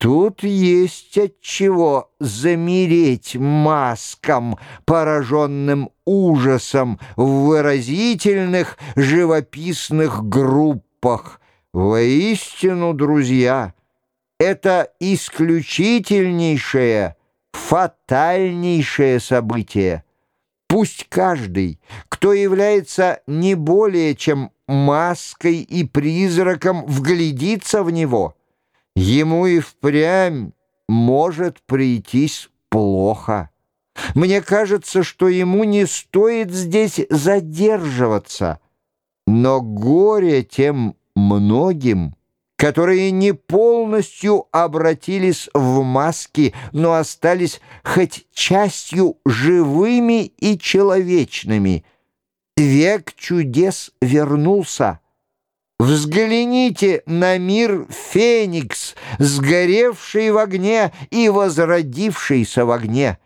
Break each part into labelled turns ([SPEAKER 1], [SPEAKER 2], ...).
[SPEAKER 1] Тут есть от чего замереть маскам, пораженным ужасом в выразительных живописных группах. Воистину, друзья, это исключительнейшее, фатальнейшее событие. Пусть каждый, кто является не более чем маской и призраком, вглядится в него — Ему и впрямь может прийтись плохо. Мне кажется, что ему не стоит здесь задерживаться. Но горе тем многим, которые не полностью обратились в маски, но остались хоть частью живыми и человечными. Век чудес вернулся. Взгляните на мир Феникс, сгоревший в огне и возродившийся в огне.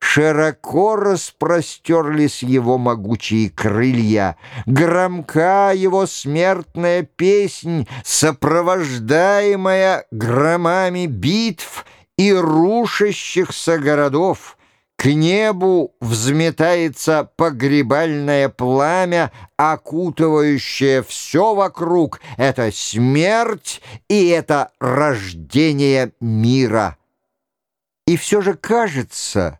[SPEAKER 1] Широко распростерлись его могучие крылья, громка его смертная песнь, сопровождаемая громами битв и рушащихся городов. К небу взметается погребальное пламя, окутывающее все вокруг. Это смерть и это рождение мира. И все же кажется,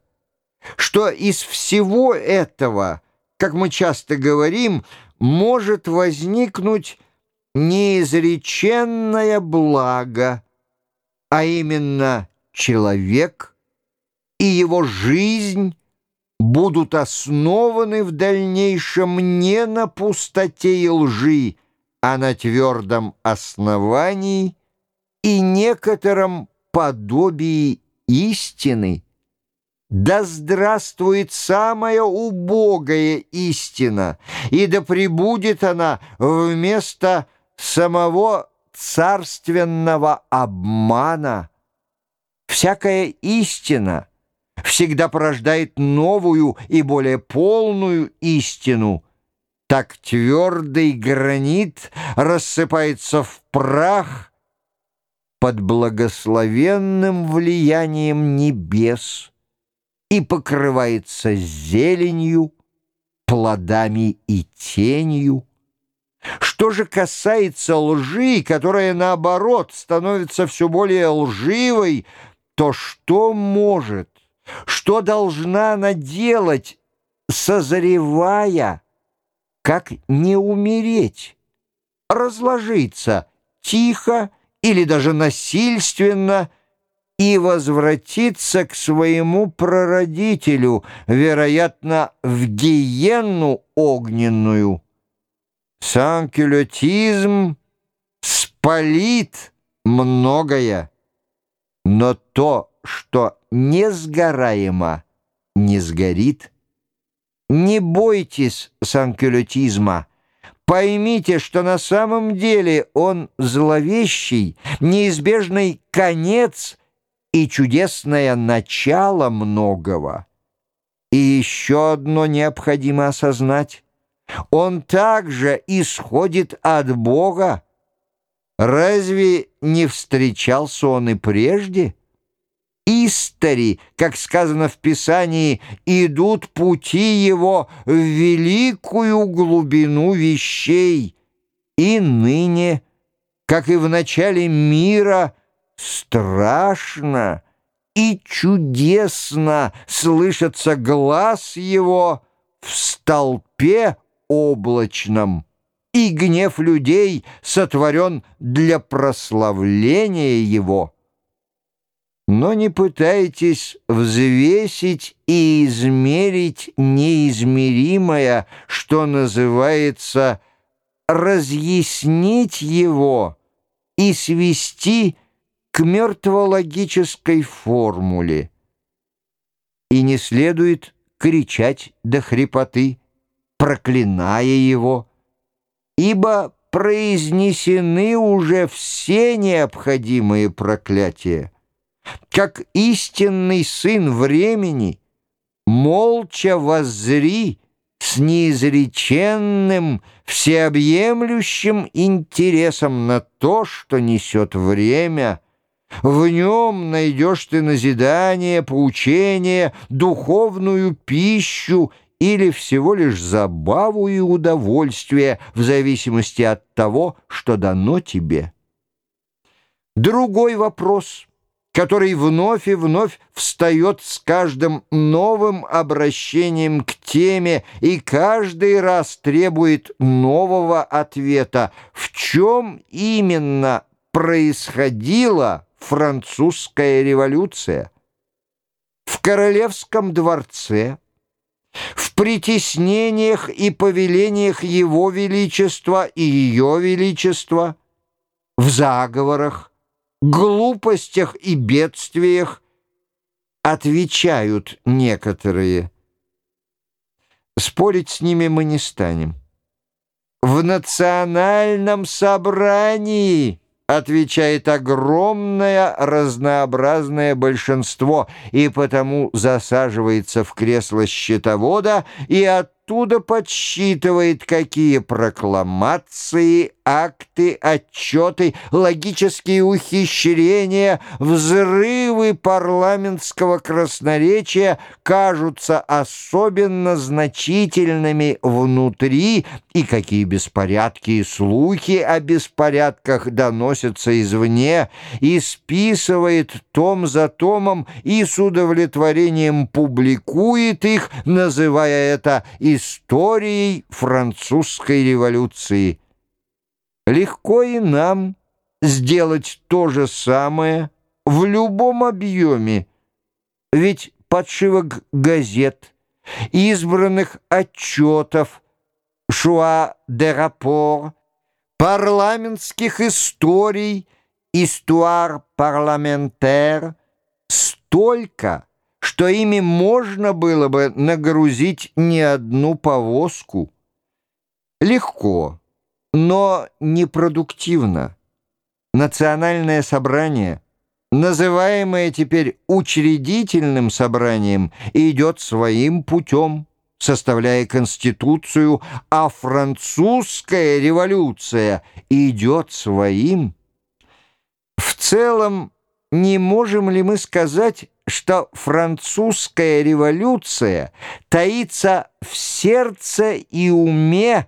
[SPEAKER 1] что из всего этого, как мы часто говорим, может возникнуть неизреченное благо, а именно человек — и его жизнь будут основаны в дальнейшем не на пустоте и лжи, а на твердом основании и некотором подобии истины. Да здравствует самая убогая истина, и да пребудет она вместо самого царственного обмана. Всякая истина — всегда порождает новую и более полную истину. Так твердый гранит рассыпается в прах под благословенным влиянием небес и покрывается зеленью, плодами и тенью. Что же касается лжи, которая, наоборот, становится все более лживой, то что может что должна она делать, созревая, как не умереть, разложиться тихо или даже насильственно и возвратиться к своему прародителю, вероятно, в гиенну огненную. Санкюлетизм спалит многое, но то, что несгораемо не сгорит. Не бойтесь санкюлетизма. Поймите, что на самом деле он зловещий, неизбежный конец и чудесное начало многого. И еще одно необходимо осознать. Он также исходит от Бога. Разве не встречался он и прежде? Истори, как сказано в Писании, идут пути его в великую глубину вещей. И ныне, как и в начале мира, страшно и чудесно слышится глаз его в столпе облачном, и гнев людей сотворен для прославления его но не пытайтесь взвесить и измерить неизмеримое, что называется разъяснить его и свести к мертвологической формуле. И не следует кричать до хрипоты, проклиная его, ибо произнесены уже все необходимые проклятия как истинный сын времени, молча воззри с неизреченным, всеобъемлющим интересом на то, что несет время, В нем найдешь ты назидание, поучение, духовную пищу или всего лишь забаву и удовольствие в зависимости от того, что дано тебе. Другой вопрос, который вновь и вновь встает с каждым новым обращением к теме и каждый раз требует нового ответа, в чем именно происходила французская революция. В королевском дворце, в притеснениях и повелениях Его Величества и Ее Величества, в заговорах, глупостях и бедствиях отвечают некоторые. Спорить с ними мы не станем. В национальном собрании отвечает огромное разнообразное большинство и потому засаживается в кресло счетовода и оттуда подсчитывает, какие прокламации, акты, отчеты, логические ухищрения, взрывы парламентского красноречия кажутся особенно значительными внутри, и какие беспорядки и слухи о беспорядках доносятся извне, и списывает том за томом и с удовлетворением публикует их, называя это историей французской революции. Легко и нам сделать то же самое в любом объеме, ведь подшивок газет, избранных отчетов, шуа де рапор, парламентских историй, истуар парламентер столько, что ими можно было бы нагрузить не одну повозку. Легко но непродуктивно. Национальное собрание, называемое теперь учредительным собранием, идет своим путем, составляя Конституцию, а французская революция идет своим. В целом, не можем ли мы сказать, что французская революция таится в сердце и уме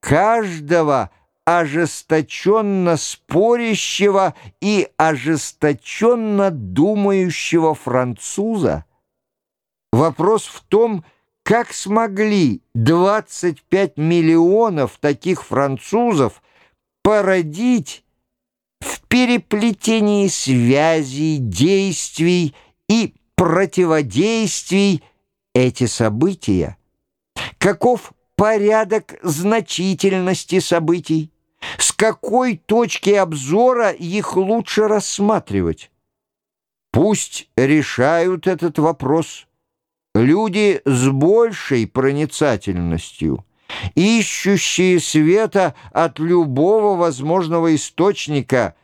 [SPEAKER 1] каждого ожесточенно спорящего и ожесточенно думающего француза. Вопрос в том, как смогли 25 миллионов таких французов породить в переплетении связей, действий и противодействий эти события? Каков порядок значительности событий, с какой точки обзора их лучше рассматривать. Пусть решают этот вопрос люди с большей проницательностью, ищущие света от любого возможного источника,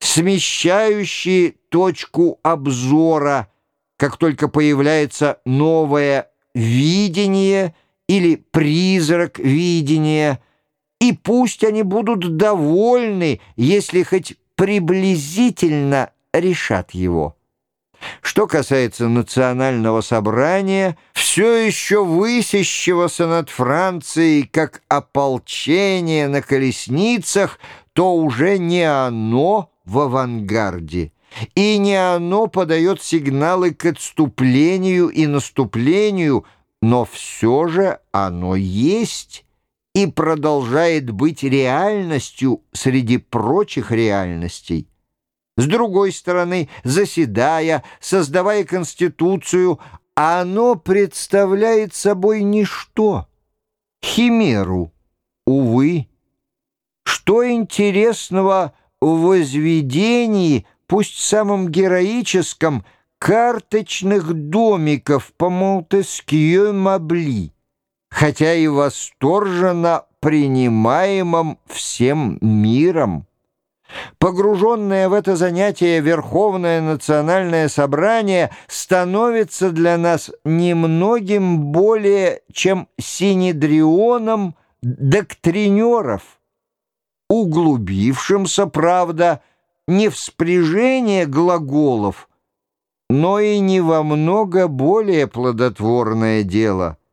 [SPEAKER 1] смещающие точку обзора, как только появляется новое видение – или призрак видения, и пусть они будут довольны, если хоть приблизительно решат его. Что касается национального собрания, все еще высящегося над Францией как ополчение на колесницах, то уже не оно в авангарде, и не оно подает сигналы к отступлению и наступлению – но все же оно есть и продолжает быть реальностью среди прочих реальностей. С другой стороны, заседая, создавая Конституцию, оно представляет собой ничто, химеру, увы. Что интересного в возведении, пусть самом героическом, карточных домиков по Монтескью-Мабли, хотя и восторженно принимаемым всем миром. Погруженное в это занятие Верховное национальное собрание становится для нас немногим более, чем синедрионом доктринеров, углубившимся, правда, не в спряжение глаголов, но и не во много более плодотворное дело —